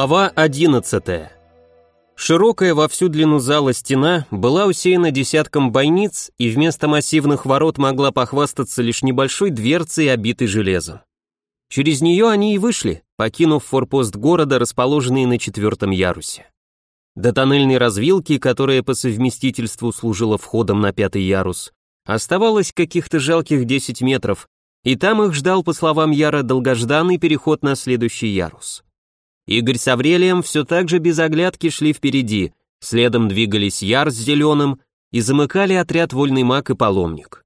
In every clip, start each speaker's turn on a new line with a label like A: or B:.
A: Глава 11. Широкая во всю длину зала стена была усеяна десятком бойниц и вместо массивных ворот могла похвастаться лишь небольшой дверцей, обитой железом. Через нее они и вышли, покинув форпост города, расположенный на четвертом ярусе. До тоннельной развилки, которая по совместительству служила входом на пятый ярус, оставалось каких-то жалких 10 метров, и там их ждал, по словам Яра, долгожданный переход на следующий ярус. Игорь с Аврелием все так же без оглядки шли впереди, следом двигались Яр с Зеленым и замыкали отряд Вольный маг и Паломник.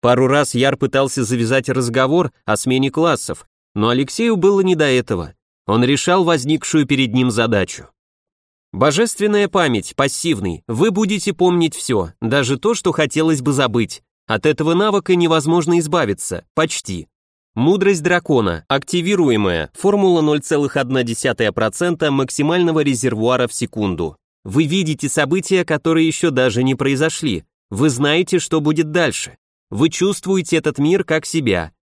A: Пару раз Яр пытался завязать разговор о смене классов, но Алексею было не до этого. Он решал возникшую перед ним задачу. Божественная память, пассивный, вы будете помнить все, даже то, что хотелось бы забыть. От этого навыка невозможно избавиться, почти. Мудрость дракона, активируемая, формула 0,1% максимального резервуара в секунду. Вы видите события, которые еще даже не произошли. Вы знаете, что будет дальше. Вы чувствуете этот мир как себя.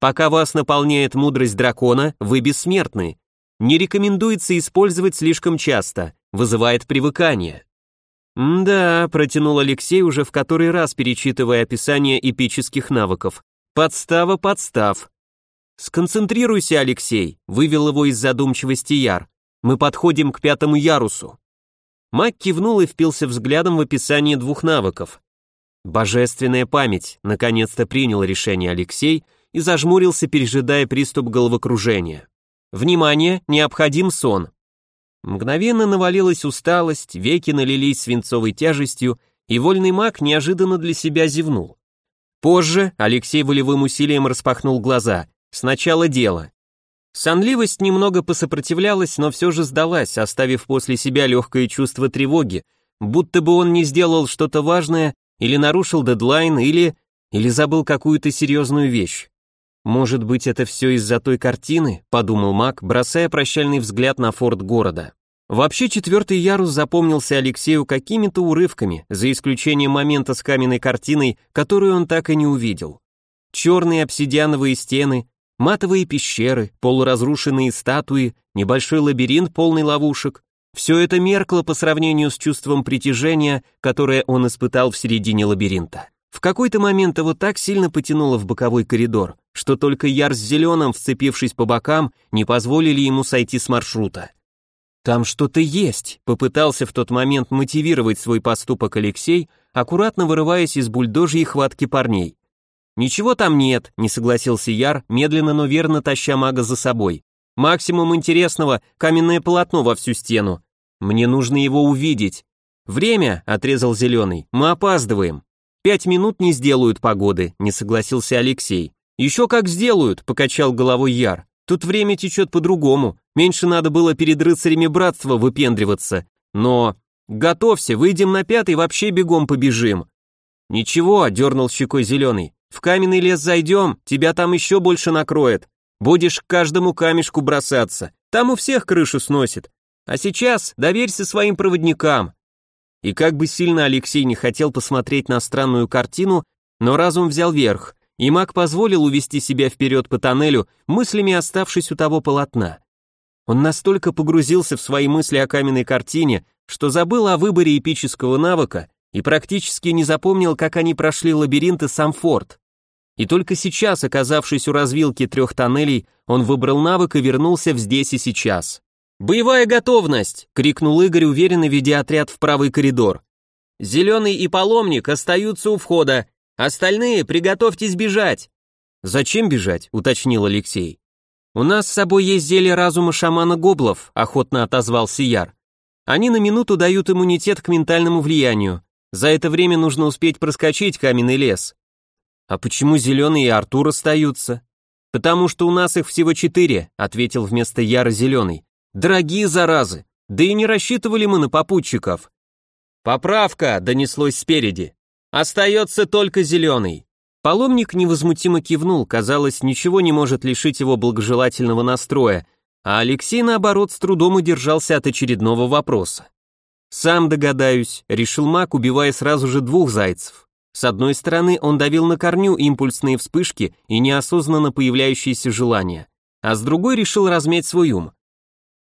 A: Пока вас наполняет мудрость дракона, вы бессмертны. Не рекомендуется использовать слишком часто, вызывает привыкание. «Да», — протянул Алексей уже в который раз, перечитывая описание эпических навыков. «Подстава, подстав. «Сконцентрируйся, Алексей», — вывел его из задумчивости Яр. «Мы подходим к пятому ярусу». Мак кивнул и впился взглядом в описание двух навыков. «Божественная память», — наконец-то принял решение Алексей и зажмурился, пережидая приступ головокружения. «Внимание, необходим сон». Мгновенно навалилась усталость, веки налились свинцовой тяжестью, и вольный маг неожиданно для себя зевнул. Позже Алексей волевым усилием распахнул глаза. Сначала дело. Сонливость немного посопротивлялась, но все же сдалась, оставив после себя легкое чувство тревоги, будто бы он не сделал что-то важное, или нарушил дедлайн, или... или забыл какую-то серьезную вещь. «Может быть, это все из-за той картины?» — подумал Мак, бросая прощальный взгляд на форт города. Вообще четвертый ярус запомнился Алексею какими-то урывками, за исключением момента с каменной картиной, которую он так и не увидел. Черные обсидиановые стены, матовые пещеры, полуразрушенные статуи, небольшой лабиринт полный ловушек. Все это меркло по сравнению с чувством притяжения, которое он испытал в середине лабиринта. В какой-то момент его так сильно потянуло в боковой коридор, что только Яр с Зеленым, вцепившись по бокам, не позволили ему сойти с маршрута. «Там что-то есть», — попытался в тот момент мотивировать свой поступок Алексей, аккуратно вырываясь из бульдожьей хватки парней. «Ничего там нет», — не согласился Яр, медленно, но верно таща мага за собой. «Максимум интересного — каменное полотно во всю стену. Мне нужно его увидеть». «Время», — отрезал Зеленый, — «мы опаздываем». «Пять минут не сделают погоды», — не согласился Алексей. «Еще как сделают», — покачал головой Яр. «Тут время течет по-другому. Меньше надо было перед рыцарями братства выпендриваться. Но... Готовься, выйдем на пятый, вообще бегом побежим». «Ничего», — дернул щекой Зеленый. В каменный лес зайдем, тебя там еще больше накроет. Будешь к каждому камешку бросаться, там у всех крышу сносит. А сейчас доверься своим проводникам». И как бы сильно Алексей не хотел посмотреть на странную картину, но разум взял верх, и маг позволил увести себя вперед по тоннелю, мыслями оставшись у того полотна. Он настолько погрузился в свои мысли о каменной картине, что забыл о выборе эпического навыка и практически не запомнил, как они прошли лабиринты сам форт. И только сейчас, оказавшись у развилки трех тоннелей, он выбрал навык и вернулся в здесь и сейчас. «Боевая готовность!» — крикнул Игорь, уверенно ведя отряд в правый коридор. «Зеленый и паломник остаются у входа, остальные приготовьтесь бежать!» «Зачем бежать?» — уточнил Алексей. «У нас с собой есть зелье разума шамана Гоблов», — охотно отозвался Яр. «Они на минуту дают иммунитет к ментальному влиянию. За это время нужно успеть проскочить каменный лес. А почему Зеленый и Артур остаются? Потому что у нас их всего четыре, ответил вместо Яра Зеленый. Дорогие заразы, да и не рассчитывали мы на попутчиков. Поправка, донеслось спереди. Остается только Зеленый. Паломник невозмутимо кивнул, казалось, ничего не может лишить его благожелательного настроя, а Алексей, наоборот, с трудом удержался от очередного вопроса. «Сам догадаюсь», — решил маг, убивая сразу же двух зайцев. С одной стороны, он давил на корню импульсные вспышки и неосознанно появляющиеся желания, а с другой решил размять свой ум.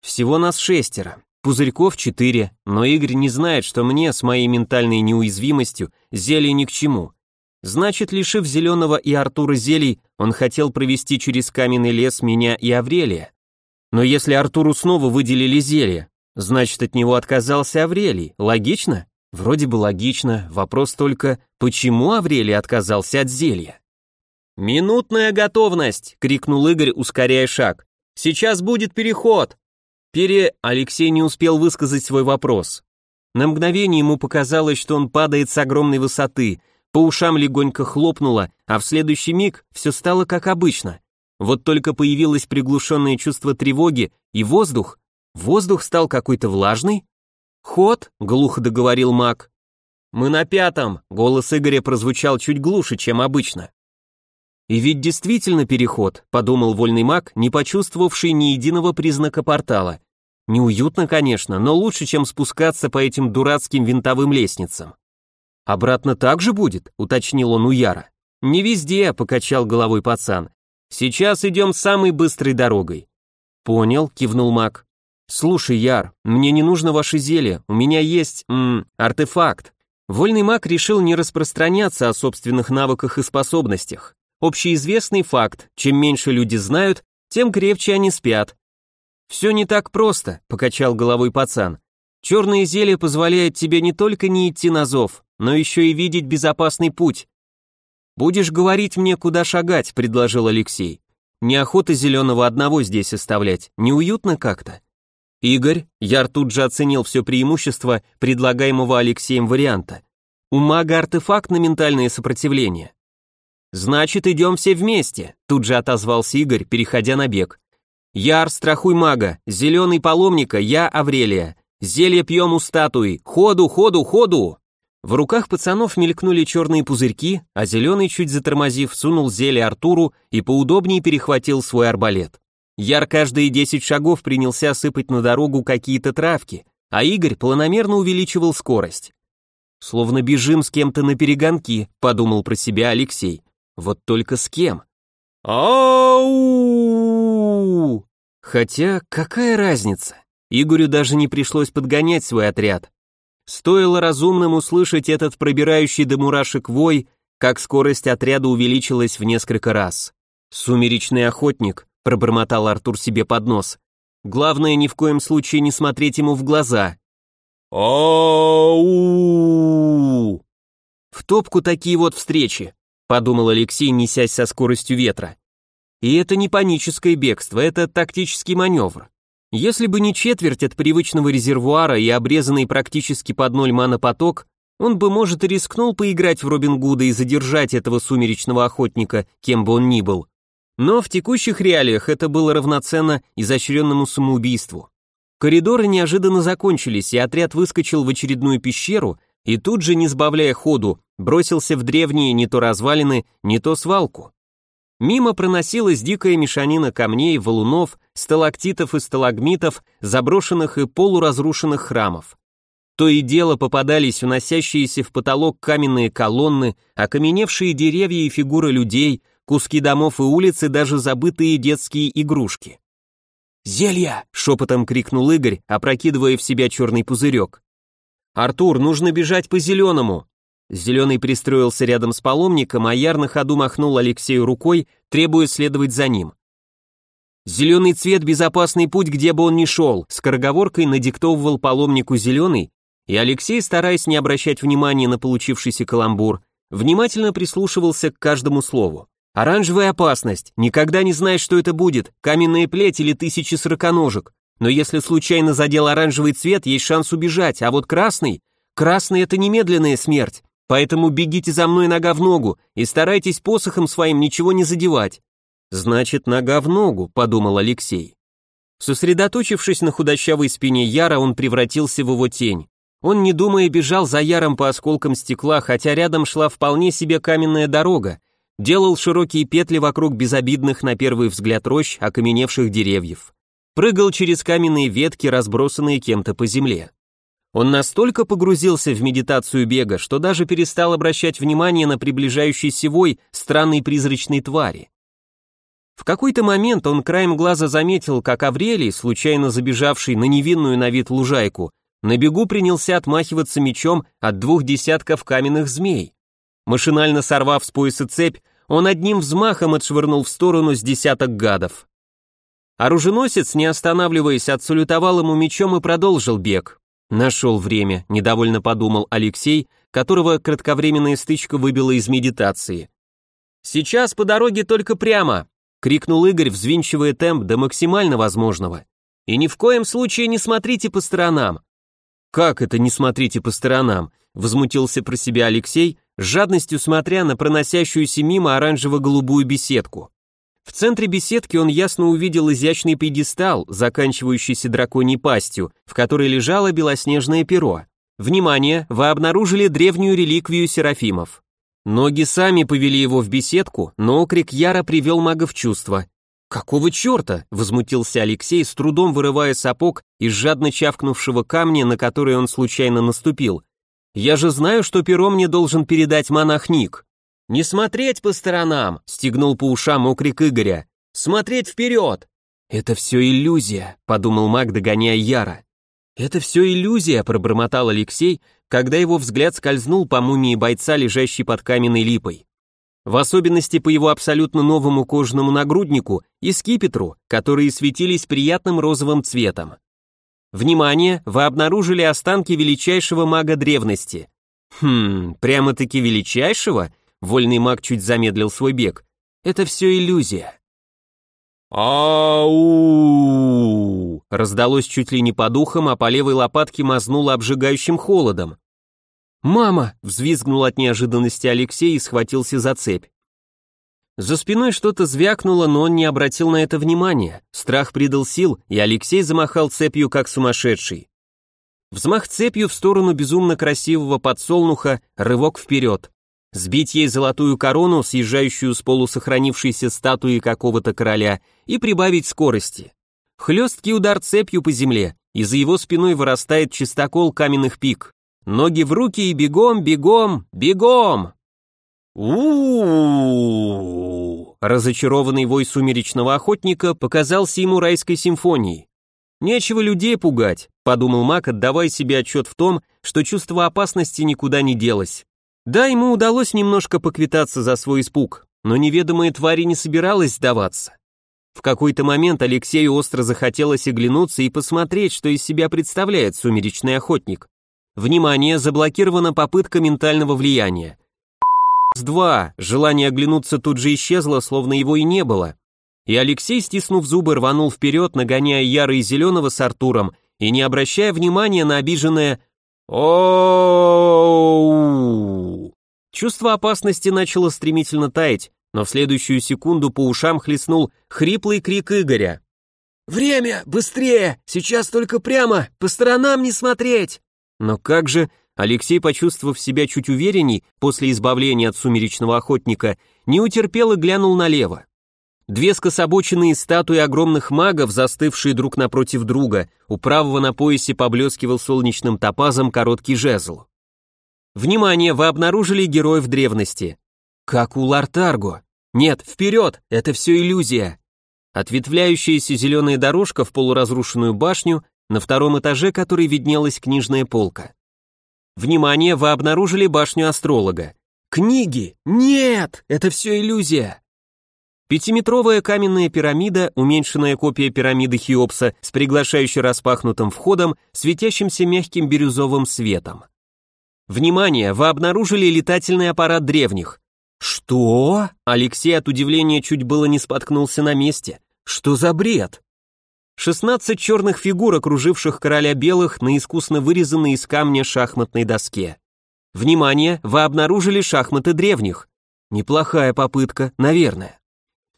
A: Всего нас шестеро. Пузырьков четыре, но Игорь не знает, что мне с моей ментальной неуязвимостью зелье ни к чему. Значит, лишив Зеленого и Артура зелий, он хотел провести через каменный лес меня и Аврелия. Но если Артуру снова выделили зелье, значит, от него отказался Аврелий. Логично? Вроде бы логично, вопрос только, почему Аврелий отказался от зелья? «Минутная готовность!» — крикнул Игорь, ускоряя шаг. «Сейчас будет переход!» Пере... Алексей не успел высказать свой вопрос. На мгновение ему показалось, что он падает с огромной высоты, по ушам легонько хлопнуло, а в следующий миг все стало как обычно. Вот только появилось приглушенное чувство тревоги, и воздух... Воздух стал какой-то влажный. «Ход», — глухо договорил маг. «Мы на пятом», — голос Игоря прозвучал чуть глуше, чем обычно. «И ведь действительно переход», — подумал вольный маг, не почувствовавший ни единого признака портала. Неуютно, конечно, но лучше, чем спускаться по этим дурацким винтовым лестницам. «Обратно так же будет?» — уточнил он у Яра. «Не везде», — покачал головой пацан. «Сейчас идем самой быстрой дорогой». «Понял», — кивнул маг. «Слушай, Яр, мне не нужно ваше зелье, у меня есть, м, артефакт». Вольный маг решил не распространяться о собственных навыках и способностях. Общеизвестный факт, чем меньше люди знают, тем крепче они спят. «Все не так просто», — покачал головой пацан. «Черное зелье позволяет тебе не только не идти на зов, но еще и видеть безопасный путь. «Будешь говорить мне, куда шагать», — предложил Алексей. «Неохота зеленого одного здесь оставлять, неуютно как-то». Игорь, Яр тут же оценил все преимущества предлагаемого Алексеем варианта. У мага артефакт на ментальное сопротивление. «Значит, идем все вместе», — тут же отозвался Игорь, переходя на бег. «Яр, страхуй мага, зеленый паломника, я Аврелия. Зелье пьем у статуи, ходу, ходу, ходу!» В руках пацанов мелькнули черные пузырьки, а зеленый, чуть затормозив, сунул зелье Артуру и поудобнее перехватил свой арбалет. Яр каждые десять шагов принялся сыпать на дорогу какие-то травки, а Игорь планомерно увеличивал скорость. «Словно бежим с кем-то на перегонки», — подумал про себя Алексей. «Вот только с кем?» «Ау!» Хотя, какая разница? Игорю даже не пришлось подгонять свой отряд. Стоило разумным услышать этот пробирающий до мурашек вой, как скорость отряда увеличилась в несколько раз. «Сумеречный охотник», — пробормотал Артур себе под нос. «Главное, ни в коем случае не смотреть ему в глаза». «Ау!» «В топку такие вот встречи», — подумал Алексей, несясь со скоростью ветра. «И это не паническое бегство, это тактический маневр. Если бы не четверть от привычного резервуара и обрезанный практически под ноль манопоток, он бы, может, и рискнул поиграть в Робин Гуда и задержать этого сумеречного охотника, кем бы он ни был. Но в текущих реалиях это было равноценно изощренному самоубийству. Коридоры неожиданно закончились, и отряд выскочил в очередную пещеру и тут же, не сбавляя ходу, бросился в древние не то развалины, не то свалку. Мимо проносилась дикая мешанина камней, валунов, сталактитов и сталагмитов, заброшенных и полуразрушенных храмов. То и дело попадались уносящиеся в потолок каменные колонны, окаменевшие деревья и фигуры людей, куски домов и улиц и даже забытые детские игрушки. «Зелья!» — шепотом крикнул Игорь, опрокидывая в себя черный пузырек. «Артур, нужно бежать по зеленому!» Зеленый пристроился рядом с паломником, а Яр на ходу махнул Алексею рукой, требуя следовать за ним. «Зеленый цвет — безопасный путь, где бы он ни шел», скороговоркой надиктовывал паломнику зеленый, и Алексей, стараясь не обращать внимания на получившийся каламбур, внимательно прислушивался к каждому слову. «Оранжевая опасность, никогда не знаешь, что это будет, каменная плеть или тысячи сороконожек, но если случайно задел оранжевый цвет, есть шанс убежать, а вот красный, красный — это немедленная смерть, Поэтому бегите за мной нога в ногу и старайтесь посохом своим ничего не задевать. Значит, нога в ногу, подумал Алексей. Сосредоточившись на худощавой спине Яра, он превратился в его тень. Он, не думая, бежал за Яром по осколкам стекла, хотя рядом шла вполне себе каменная дорога, делал широкие петли вокруг безобидных на первый взгляд рощ окаменевших деревьев. Прыгал через каменные ветки, разбросанные кем-то по земле. Он настолько погрузился в медитацию бега, что даже перестал обращать внимание на приближающийся вой странной призрачной твари. В какой-то момент он краем глаза заметил, как Аврелий, случайно забежавший на невинную на вид лужайку, на бегу принялся отмахиваться мечом от двух десятков каменных змей. Машинально сорвав с пояса цепь, он одним взмахом отшвырнул в сторону с десяток гадов. Оруженосец, не останавливаясь, отсалютовал ему мечом и продолжил бег. Нашел время, недовольно подумал Алексей, которого кратковременная стычка выбила из медитации. «Сейчас по дороге только прямо!» — крикнул Игорь, взвинчивая темп до максимально возможного. «И ни в коем случае не смотрите по сторонам!» «Как это не смотрите по сторонам?» — возмутился про себя Алексей, с жадностью смотря на проносящуюся мимо оранжево-голубую беседку. В центре беседки он ясно увидел изящный пьедестал, заканчивающийся драконьей пастью, в которой лежало белоснежное перо. Внимание, вы обнаружили древнюю реликвию серафимов. Ноги сами повели его в беседку, но окрик Яра привел мага в чувство. «Какого черта?» — возмутился Алексей, с трудом вырывая сапог из жадно чавкнувшего камня, на который он случайно наступил. «Я же знаю, что перо мне должен передать монах Ник». «Не смотреть по сторонам!» — стегнул по ушам окрик Игоря. «Смотреть вперед!» «Это все иллюзия», — подумал маг, догоняя Яра. «Это все иллюзия», — пробормотал Алексей, когда его взгляд скользнул по мумии бойца, лежащей под каменной липой. В особенности по его абсолютно новому кожаному нагруднику и скипетру, которые светились приятным розовым цветом. Внимание, вы обнаружили останки величайшего мага древности. Хм, прямо-таки величайшего? Вольный маг чуть замедлил свой бег. Это все иллюзия. «Ау!» Раздалось чуть ли не по духам, а по левой лопатке мазнуло обжигающим холодом. «Мама!» — взвизгнул от неожиданности Алексей и схватился за цепь. За спиной что-то звякнуло, но он не обратил на это внимания. Страх придал сил, и Алексей замахал цепью, как сумасшедший. Взмах цепью в сторону безумно красивого подсолнуха, рывок вперед сбить ей золотую корону, съезжающую с полусохранившейся статуи какого-то короля, и прибавить скорости. Хлесткий удар цепью по земле, и за его спиной вырастает чистокол каменных пик. Ноги в руки и бегом, бегом, бегом! у Разочарованный вой сумеречного охотника показался ему райской симфонией. «Нечего людей пугать», — подумал Мак, отдавая себе отчет в том, что чувство опасности никуда не делось. Да, ему удалось немножко поквитаться за свой испуг, но неведомая тварь не собиралась сдаваться. В какой-то момент Алексею остро захотелось оглянуться и посмотреть, что из себя представляет сумеречный охотник. Внимание, заблокирована попытка ментального влияния. С два, желание оглянуться тут же исчезло, словно его и не было. И Алексей, стиснув зубы, рванул вперед, нагоняя Яра и Зеленого с Артуром, и не обращая внимания на обиженное Оу! Чувство опасности начало стремительно таять, но в следующую секунду по ушам хлестнул хриплый крик Игоря. «Время! Быстрее! Сейчас только прямо! По сторонам не смотреть!» Но как же, Алексей, почувствовав себя чуть уверенней после избавления от сумеречного охотника, не утерпел и глянул налево. Две скособоченные статуи огромных магов, застывшие друг напротив друга, у правого на поясе поблескивал солнечным топазом короткий жезл. Внимание, вы обнаружили героев древности. Как у Лартарго. Нет, вперед, это все иллюзия. Ответвляющаяся зеленая дорожка в полуразрушенную башню, на втором этаже которой виднелась книжная полка. Внимание, вы обнаружили башню астролога. Книги! Нет, это все иллюзия. Пятиметровая каменная пирамида, уменьшенная копия пирамиды Хеопса с приглашающе распахнутым входом, светящимся мягким бирюзовым светом. Внимание, вы обнаружили летательный аппарат древних. Что? Алексей от удивления чуть было не споткнулся на месте. Что за бред? 16 черных фигур, окруживших короля белых на искусно вырезанной из камня шахматной доске. Внимание, вы обнаружили шахматы древних. Неплохая попытка, наверное.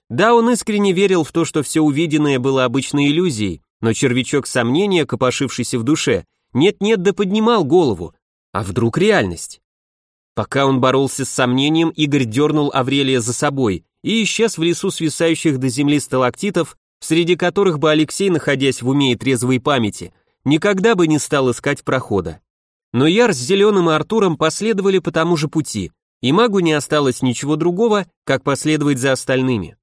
A: Да, он искренне верил в то, что все увиденное было обычной иллюзией, но червячок сомнения, копошившийся в душе, нет-нет да поднимал голову. А вдруг реальность? Пока он боролся с сомнением, Игорь дернул Аврелия за собой и исчез в лесу свисающих до земли сталактитов, среди которых бы Алексей, находясь в уме и трезвой памяти, никогда бы не стал искать прохода. Но Яр с Зеленым и Артуром последовали по тому же пути, и магу не осталось ничего другого, как последовать за остальными.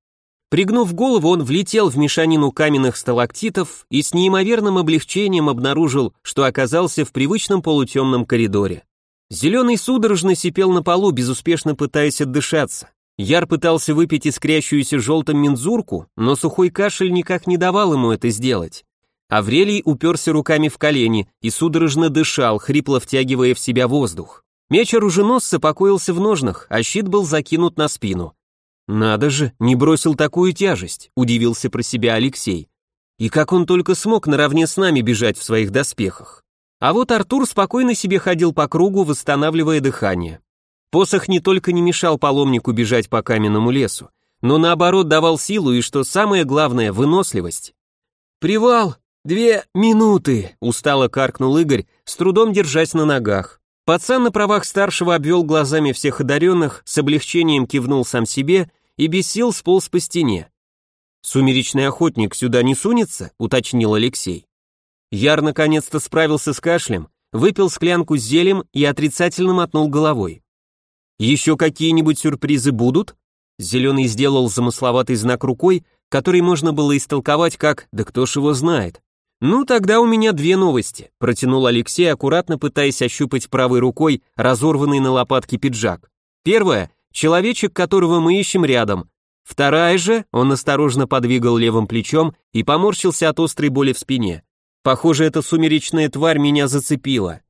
A: Пригнув голову, он влетел в мешанину каменных сталактитов и с неимоверным облегчением обнаружил, что оказался в привычном полутемном коридоре. Зеленый судорожно сипел на полу, безуспешно пытаясь отдышаться. Яр пытался выпить искрящуюся желтым мензурку, но сухой кашель никак не давал ему это сделать. Аврелий уперся руками в колени и судорожно дышал, хрипло втягивая в себя воздух. Меч оруженосца покоился в ножнах, а щит был закинут на спину. «Надо же, не бросил такую тяжесть», — удивился про себя Алексей. «И как он только смог наравне с нами бежать в своих доспехах?» А вот Артур спокойно себе ходил по кругу, восстанавливая дыхание. Посох не только не мешал паломнику бежать по каменному лесу, но наоборот давал силу и, что самое главное, выносливость. «Привал! Две минуты!» — устало каркнул Игорь, с трудом держась на ногах. Пацан на правах старшего обвел глазами всех одаренных, с облегчением кивнул сам себе и без сил сполз по стене. «Сумеречный охотник сюда не сунется?» — уточнил Алексей. Яр наконец-то справился с кашлем, выпил склянку с зелем и отрицательно мотнул головой. «Еще какие-нибудь сюрпризы будут?» Зеленый сделал замысловатый знак рукой, который можно было истолковать как «да кто ж его знает». «Ну, тогда у меня две новости», — протянул Алексей, аккуратно пытаясь ощупать правой рукой разорванный на лопатке пиджак. Первое человечек, которого мы ищем рядом. Вторая же, он осторожно подвигал левым плечом и поморщился от острой боли в спине. Похоже, эта сумеречная тварь меня зацепила.